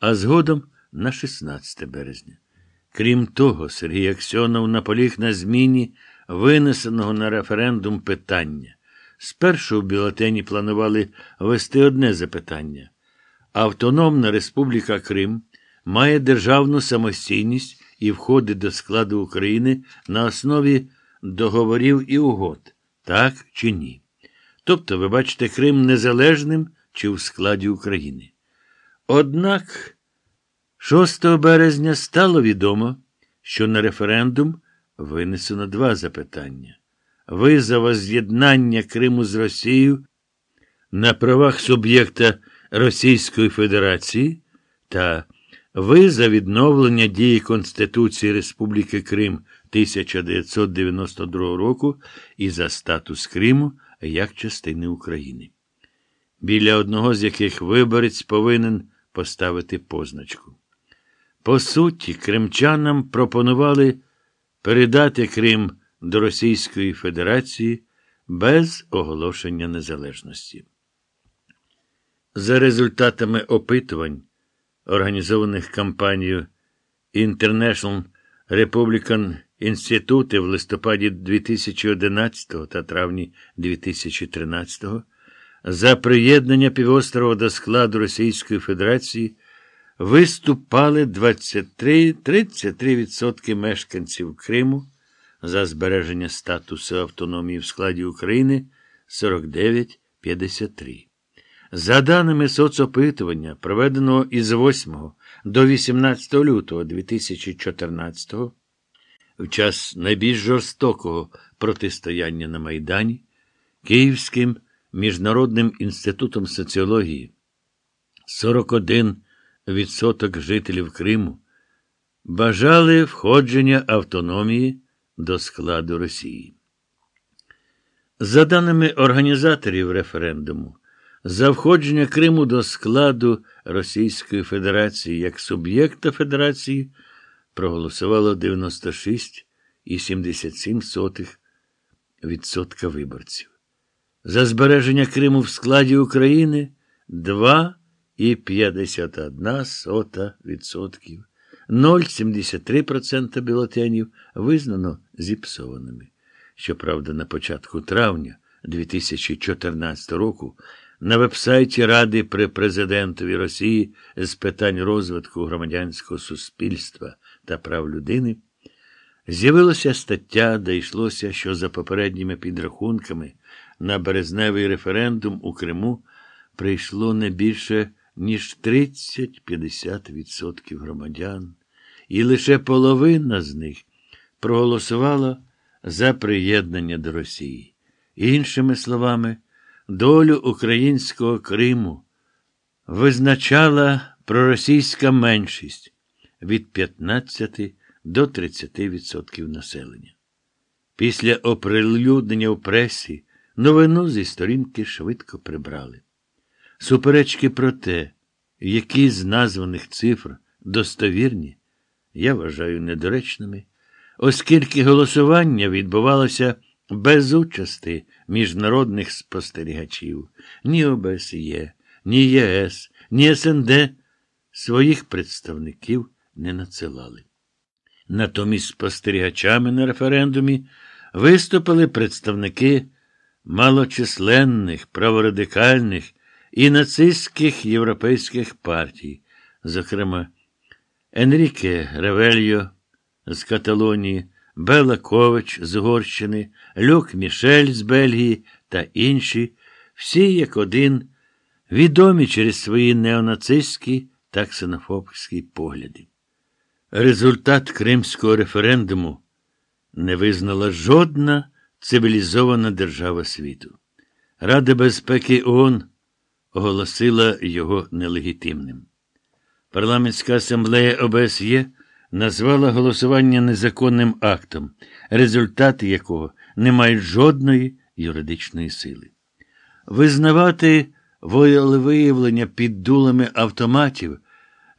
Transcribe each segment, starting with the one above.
а згодом на 16 березня. Крім того, Сергій Аксьонов наполіг на зміні винесеного на референдум питання. Спершу в бюлетені планували вести одне запитання. Автономна Республіка Крим має державну самостійність і входить до складу України на основі договорів і угод, так чи ні. Тобто, ви бачите Крим незалежним чи в складі України. Однак 6 березня стало відомо, що на референдум винесено два запитання. Ви за воз'єднання Криму з Росією на правах суб'єкта Російської Федерації та ви за відновлення дії Конституції Республіки Крим 1992 року і за статус Криму як частини України, біля одного з яких виборець повинен поставити позначку. По суті, кримчанам пропонували передати Крим до Російської Федерації без оголошення незалежності. За результатами опитувань, організованих кампанією International Republican Institute в листопаді 2011 та травні 2013 за приєднання півострова до складу Російської Федерації виступали 23-33% мешканців Криму за збереження статусу автономії в складі України 49-53. За даними соцопитування, проведеного із 8 до 18 лютого 2014 в час найбільш жорстокого протистояння на Майдані, Київським міжнародним інститутом соціології 41% жителів Криму бажали входження автономії до складу Росії. За даними організаторів референдуму, за входження Криму до складу Російської Федерації як суб'єкта Федерації проголосувало 96,77% виборців. За збереження Криму в складі України 2,51%. 0,73% бюлетенів визнано зіпсованими. Щоправда, на початку травня 2014 року на вебсайті Ради при президентові Росії з питань розвитку громадянського суспільства та прав людини з'явилася стаття, де йшлося, що за попередніми підрахунками на березневий референдум у Криму прийшло не більше ніж 30-50% громадян, і лише половина з них проголосувала за приєднання до Росії. Іншими словами, долю українського Криму визначала проросійська меншість від 15 до 30% населення. Після оприлюднення у пресі новину зі сторінки швидко прибрали. Суперечки про те, які з названих цифр достовірні, я вважаю недоречними, оскільки голосування відбувалося без участі міжнародних спостерігачів, ні ОБСЄ, ні ЄС, ні СНД своїх представників не надсилали. Натомість спостерігачами на референдумі виступили представники малочисленних, праворадикальних і нацистських європейських партій, зокрема, Енріке Ревельо з Каталонії, Бела Ковач з Угорщини, Люк Мішель з Бельгії та інші, всі як один, відомі через свої неонацистські та ксенофобські погляди. Результат кримського референдуму не визнала жодна цивілізована держава світу. Рада безпеки ООН оголосила його нелегітимним. Парламентська асамблея ОБСЄ назвала голосування незаконним актом, результати якого не мають жодної юридичної сили. Визнавати волевиявлення під дулами автоматів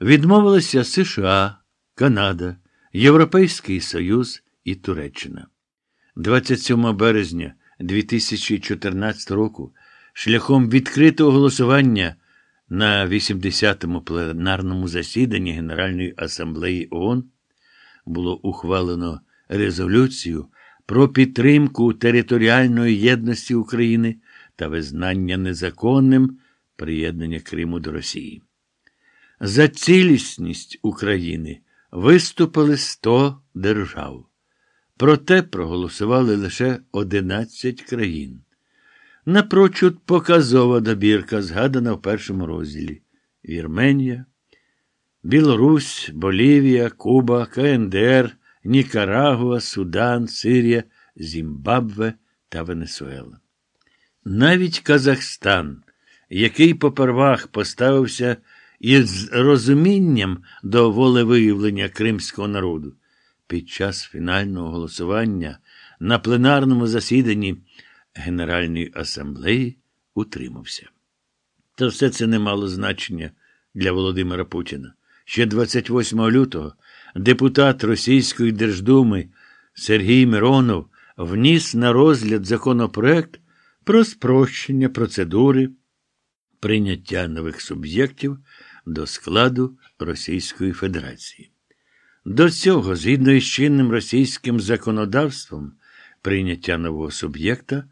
відмовилися США, Канада, Європейський Союз і Туреччина. 27 березня 2014 року шляхом відкритого голосування На 80-му пленарному засіданні Генеральної асамблеї ООН було ухвалено резолюцію про підтримку територіальної єдності України та визнання незаконним приєднання Криму до Росії. За цілісність України виступили 100 держав. Проте проголосували лише 11 країн. Напрочуд показова добірка, згадана в першому розділі Вірменія, Білорусь, Болівія, Куба, КНДР, Нікарагуа, Судан, Сирія, Зімбабве та Венесуела. Навіть Казахстан, який попервах поставився із розумінням до волевиявлення кримського народу, під час фінального голосування на пленарному засіданні Генеральної асамблеї утримався. Та все це не мало значення для Володимира Путіна. Ще 28 лютого депутат Російської Держдуми Сергій Миронов вніс на розгляд законопроект про спрощення процедури прийняття нових суб'єктів до складу Російської Федерації. До цього, згідно із чинним російським законодавством, прийняття нового суб'єкта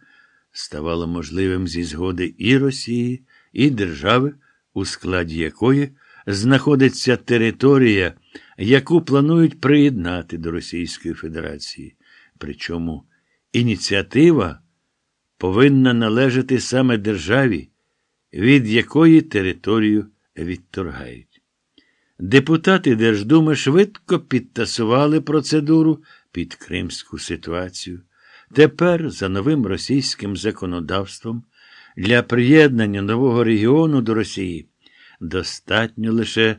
ставало можливим зі згоди і Росії, і держави, у складі якої знаходиться територія, яку планують приєднати до Російської Федерації. Причому ініціатива повинна належати саме державі, від якої територію відторгають. Депутати Держдуми швидко підтасували процедуру під кримську ситуацію. Тепер, за новим російським законодавством, для приєднання нового регіону до Росії достатньо лише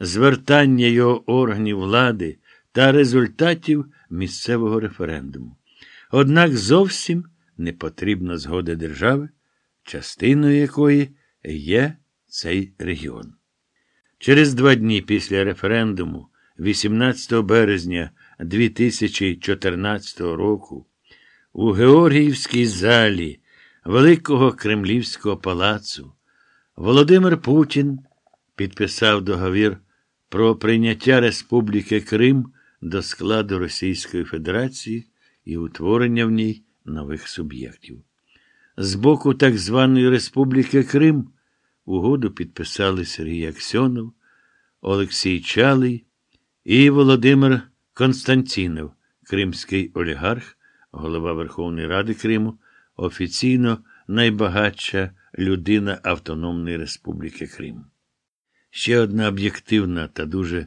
звертання його органів влади та результатів місцевого референдуму. Однак зовсім не потрібна згода держави, частиною якої є цей регіон. Через два дні після референдуму, 18 березня 2014 року, у Георгіївській залі Великого Кремлівського палацу Володимир Путін підписав договір про прийняття Республіки Крим до складу Російської Федерації і утворення в ній нових суб'єктів. З боку так званої Республіки Крим угоду підписали Сергій Аксьонов, Олексій Чалий і Володимир Константінов, кримський олігарх, голова Верховної Ради Криму, офіційно найбагатша людина Автономної Республіки Крим. Ще одна об'єктивна та дуже